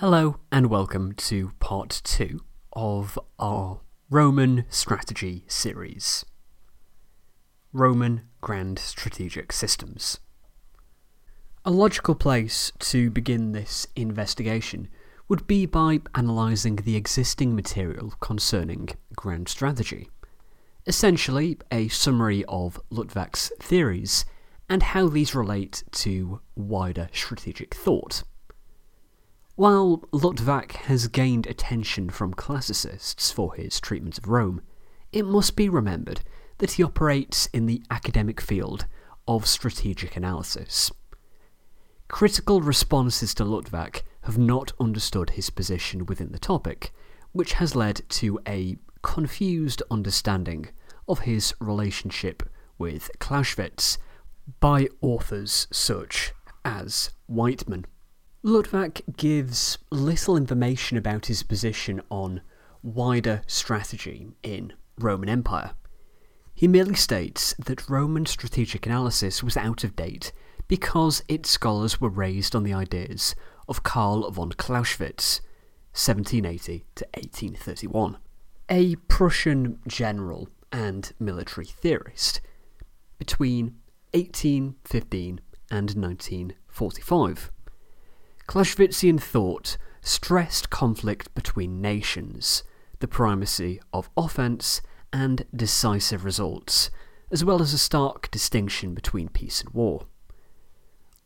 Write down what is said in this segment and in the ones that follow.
Hello, and welcome to part two of our Roman strategy series Roman Grand Strategic Systems. A logical place to begin this investigation would be by analysing the existing material concerning grand strategy. Essentially, a summary of Luttwak's theories and how these relate to wider strategic thought. While Luttwak has gained attention from classicists for his treatment of Rome, it must be remembered that he operates in the academic field of strategic analysis. Critical responses to Luttwak have not understood his position within the topic, which has led to a confused understanding of his relationship with Clausewitz by authors such as Weightman. Luttwak gives little information about his position on wider strategy in Roman Empire. He merely states that Roman strategic analysis was out of date because its scholars were raised on the ideas of Karl von Clausewitz, 1780 to 1831, a Prussian general and military theorist between 1815 and 1945. Clausewitzian thought stressed conflict between nations, the primacy of offence and decisive results, as well as a stark distinction between peace and war.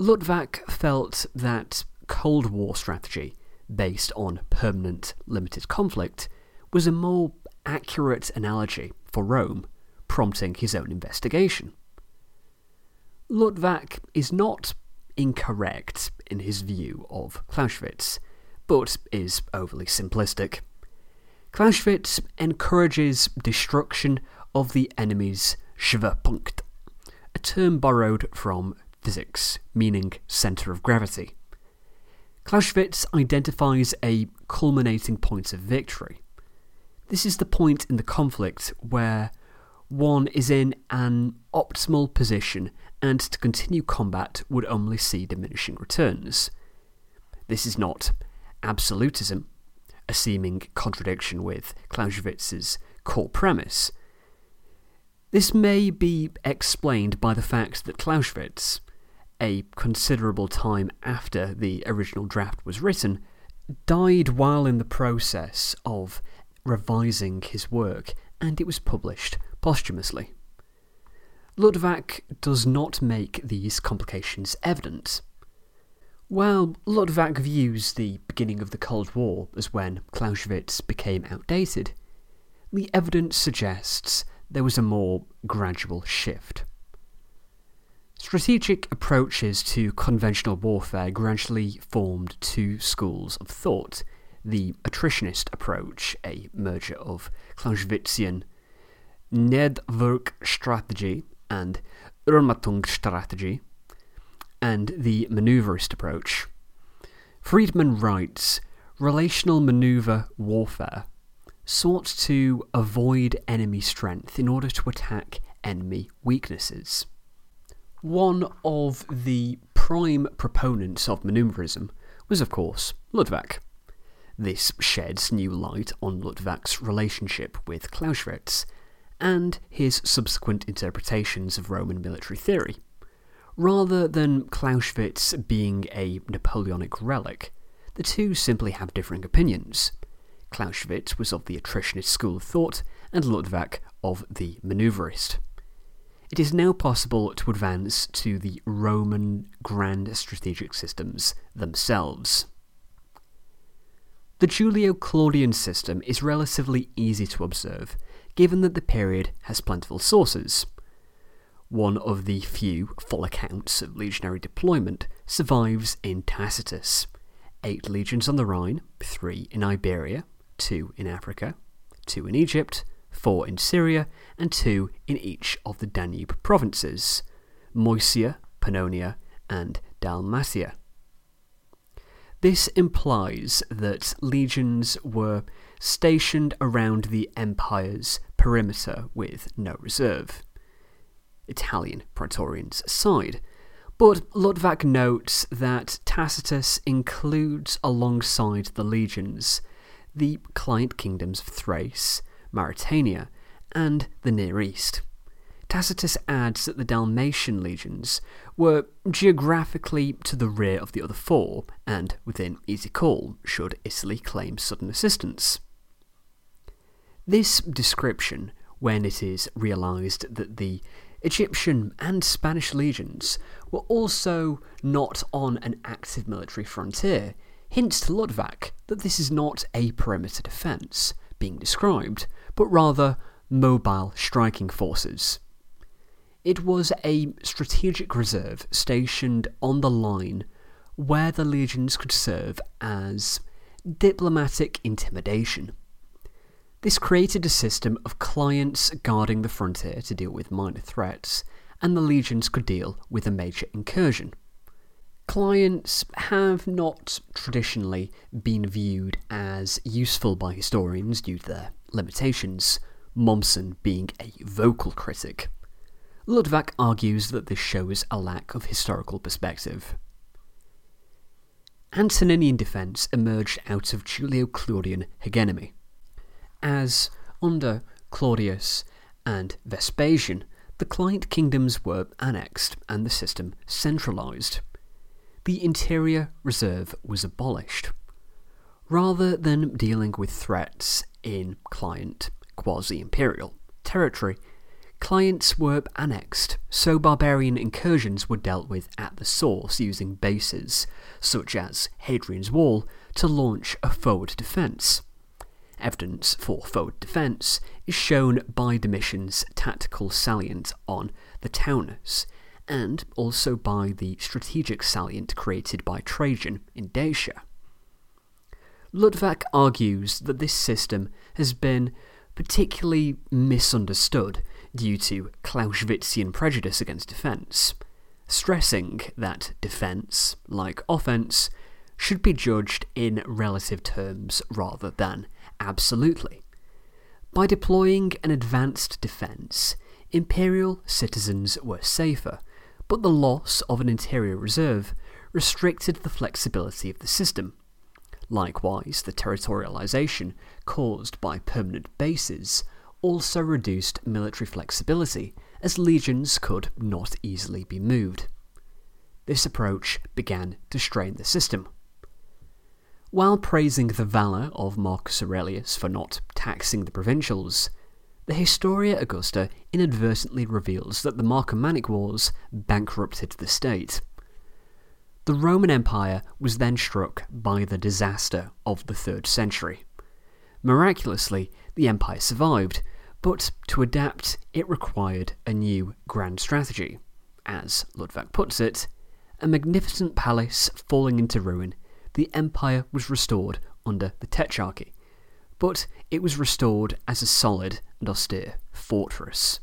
Luttwak felt that Cold War strategy, based on permanent limited conflict, was a more accurate analogy for Rome, prompting his own investigation. Luttwak is not incorrect in his view of Clausewitz, but is overly simplistic. Clausewitz encourages destruction of the enemy's Schwerpunkt, a term borrowed from physics, meaning centre of gravity. Clausewitz identifies a culminating point of victory. This is the point in the conflict where one is in an optimal position and to continue combat would only see diminishing returns. This is not absolutism, a seeming contradiction with Clausewitz's core premise. This may be explained by the fact that Clausewitz, a considerable time after the original draft was written, died while in the process of revising his work, and it was published posthumously. Luttwak does not make these complications evident. While Luttwak views the beginning of the Cold War as when Clausewitz became outdated, the evidence suggests there was a more gradual shift. Strategic approaches to conventional warfare gradually formed two schools of thought the attritionist approach, a merger of Clausewitzian Nedwerkstrategy and strategy, and the maneuverist approach. Friedman writes Relational maneuver warfare sought to avoid enemy strength in order to attack enemy weaknesses. One of the prime proponents of maneuverism was, of course, Luttwak. This sheds new light on Luttwak's relationship with Clausewitz and his subsequent interpretations of Roman military theory. Rather than Clausewitz being a Napoleonic relic, the two simply have differing opinions. Clausewitz was of the attritionist school of thought, and Luttwak of the maneuverist. It is now possible to advance to the Roman grand strategic systems themselves. The Julio Claudian system is relatively easy to observe given that the period has plentiful sources. One of the few full accounts of legionary deployment survives in Tacitus. Eight legions on the Rhine, three in Iberia, two in Africa, two in Egypt, four in Syria, and two in each of the Danube provinces Moesia, Pannonia, and Dalmatia. This implies that legions were stationed around the empire's perimeter with no reserve. Italian praetorians aside, But Luttwak notes that Tacitus includes alongside the legions the client kingdoms of Thrace, Mauretania, and the Near East. Tacitus adds that the Dalmatian legions were geographically to the rear of the other four, and within easy call should Italy claim sudden assistance. This description, when it is realised that the Egyptian and Spanish legions were also not on an active military frontier, hints to Luttwak that this is not a perimeter defence being described, but rather mobile striking forces. It was a strategic reserve stationed on the line where the legions could serve as diplomatic intimidation. This created a system of clients guarding the frontier to deal with minor threats, and the legions could deal with a major incursion. Clients have not traditionally been viewed as useful by historians due to their limitations, Mommsen being a vocal critic. Luttwak argues that this shows a lack of historical perspective. Antoninian defence emerged out of Julio Claudian hegemony as under Claudius and Vespasian, the client kingdoms were annexed and the system centralised. The interior reserve was abolished. Rather than dealing with threats in client quasi imperial territory, clients were annexed, so barbarian incursions were dealt with at the source using bases, such as Hadrian's Wall, to launch a forward defence. Evidence for forward defence is shown by Domitian's tactical salient on the Taunus, and also by the strategic salient created by Trajan in Dacia. Luttwak argues that this system has been particularly misunderstood due to Clausewitzian prejudice against defence, stressing that defence, like offence, should be judged in relative terms rather than Absolutely. By deploying an advanced defence, imperial citizens were safer, but the loss of an interior reserve restricted the flexibility of the system. Likewise, the territorialisation caused by permanent bases also reduced military flexibility, as legions could not easily be moved. This approach began to strain the system. While praising the valour of Marcus Aurelius for not taxing the provincials, the Historia Augusta inadvertently reveals that the Marcomannic Wars bankrupted the state. The Roman Empire was then struck by the disaster of the 3rd century. Miraculously, the empire survived, but to adapt, it required a new grand strategy. As Luttwak puts it, a magnificent palace falling into ruin the empire was restored under the Tetrarchy, but it was restored as a solid and austere fortress.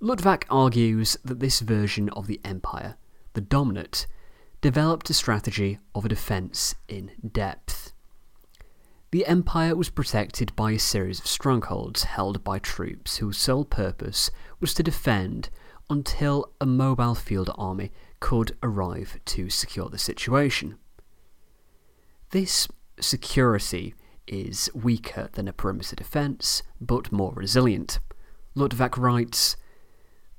Luttwak argues that this version of the empire, the Dominate, developed a strategy of a defence in depth. The empire was protected by a series of strongholds held by troops whose sole purpose was to defend until a mobile field army could arrive to secure the situation. This security is weaker than a perimeter defence, but more resilient. Luttwak writes,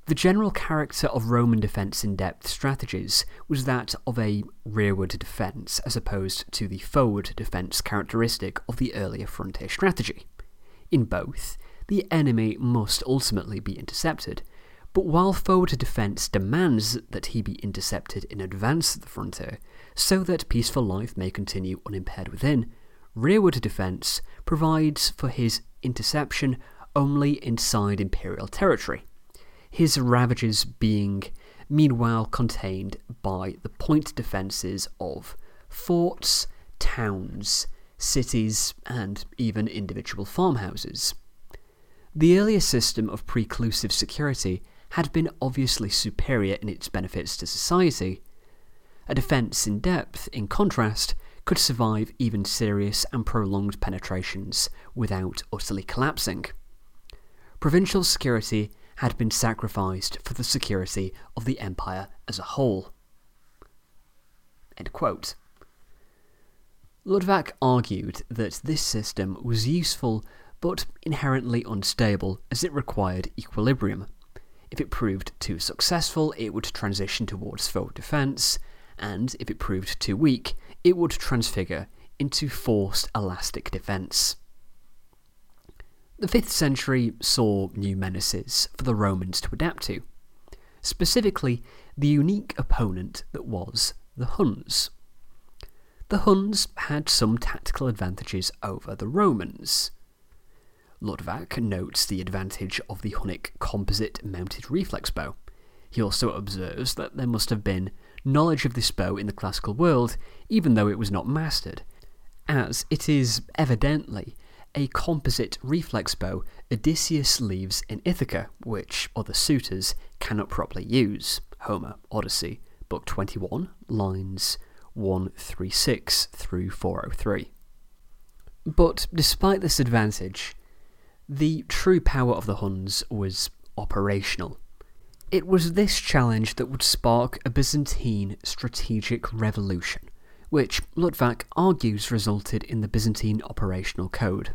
the general character of Roman defence in depth strategies was that of a rearward defence as opposed to the forward defence characteristic of the earlier frontier strategy. In both, the enemy must ultimately be intercepted, but while forward defence demands that he be intercepted in advance of the frontier, so that peaceful life may continue unimpaired within, rearward defence provides for his interception only inside imperial territory, his ravages being meanwhile contained by the point defences of forts, towns, cities, and even individual farmhouses. The earlier system of preclusive security had been obviously superior in its benefits to society, a defence in depth, in contrast, could survive even serious and prolonged penetrations without utterly collapsing. Provincial security had been sacrificed for the security of the empire as a whole. Luttwak argued that this system was useful but inherently unstable as it required equilibrium. If it proved too successful, it would transition towards foe defense, and if it proved too weak, it would transfigure into forced elastic defense. The 5th century saw new menaces for the Romans to adapt to, specifically the unique opponent that was the Huns. The Huns had some tactical advantages over the Romans. Luttwak notes the advantage of the Hunnic composite mounted reflex bow. He also observes that there must have been knowledge of this bow in the classical world, even though it was not mastered, as it is evidently a composite reflex bow Odysseus leaves in Ithaca, which other suitors cannot properly use. Homer, Odyssey, Book 21, lines 136 through 403. But despite this advantage, the true power of the Huns was operational. It was this challenge that would spark a Byzantine strategic revolution, which Luttwak argues resulted in the Byzantine operational code.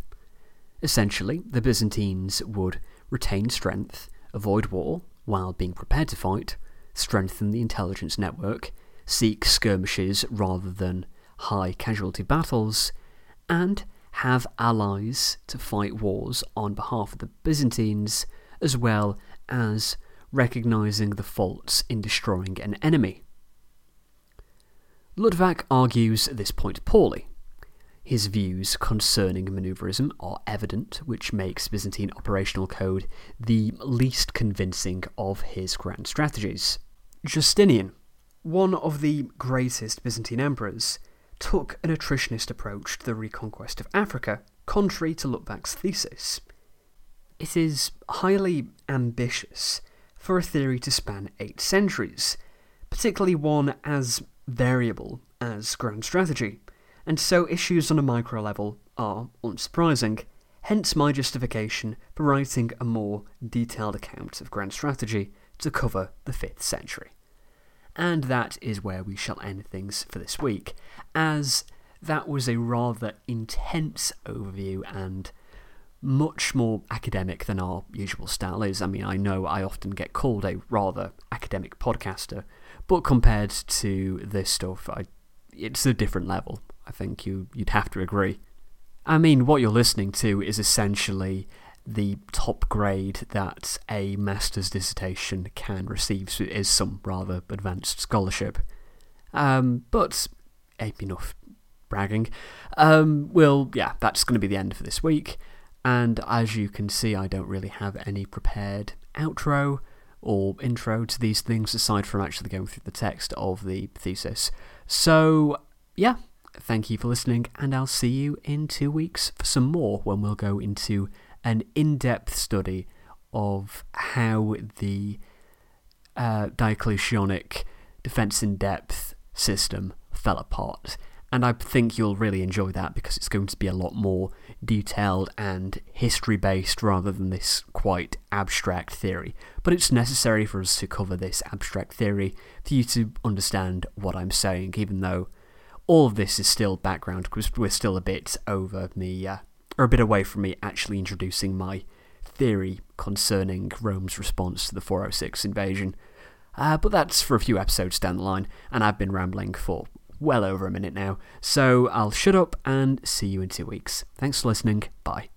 Essentially, the Byzantines would retain strength, avoid war while being prepared to fight, strengthen the intelligence network, seek skirmishes rather than high casualty battles, and have allies to fight wars on behalf of the Byzantines, as well as recognizing the faults in destroying an enemy. Luttwak argues this point poorly. His views concerning maneuverism are evident, which makes Byzantine operational code the least convincing of his grand strategies. Justinian, one of the greatest Byzantine emperors, took an attritionist approach to the reconquest of Africa, contrary to Luttwak's thesis. It is highly ambitious for a theory to span eight centuries, particularly one as variable as grand strategy, and so issues on a micro level are unsurprising, hence my justification for writing a more detailed account of grand strategy to cover the 5th century. And that is where we shall end things for this week, as that was a rather intense overview and much more academic than our usual style is. I mean, I know I often get called a rather academic podcaster, but compared to this stuff, I, it's a different level. I think you, you'd have to agree. I mean, what you're listening to is essentially the top grade that a master's dissertation can receive so is some rather advanced scholarship. Um, but enough bragging. Um, well, yeah, that's going to be the end for this week. And as you can see, I don't really have any prepared outro or intro to these things aside from actually going through the text of the thesis. So, yeah, thank you for listening, and I'll see you in two weeks for some more when we'll go into an in depth study of how the uh, Diocletianic defense in depth system fell apart. And I think you'll really enjoy that because it's going to be a lot more detailed and history based rather than this quite abstract theory. But it's necessary for us to cover this abstract theory for you to understand what I'm saying, even though all of this is still background because we're still a bit over me uh, are a bit away from me actually introducing my theory concerning Rome's response to the 406 invasion. Uh, but that's for a few episodes down the line, and I've been rambling for well over a minute now, so I'll shut up and see you in two weeks. Thanks for listening. Bye.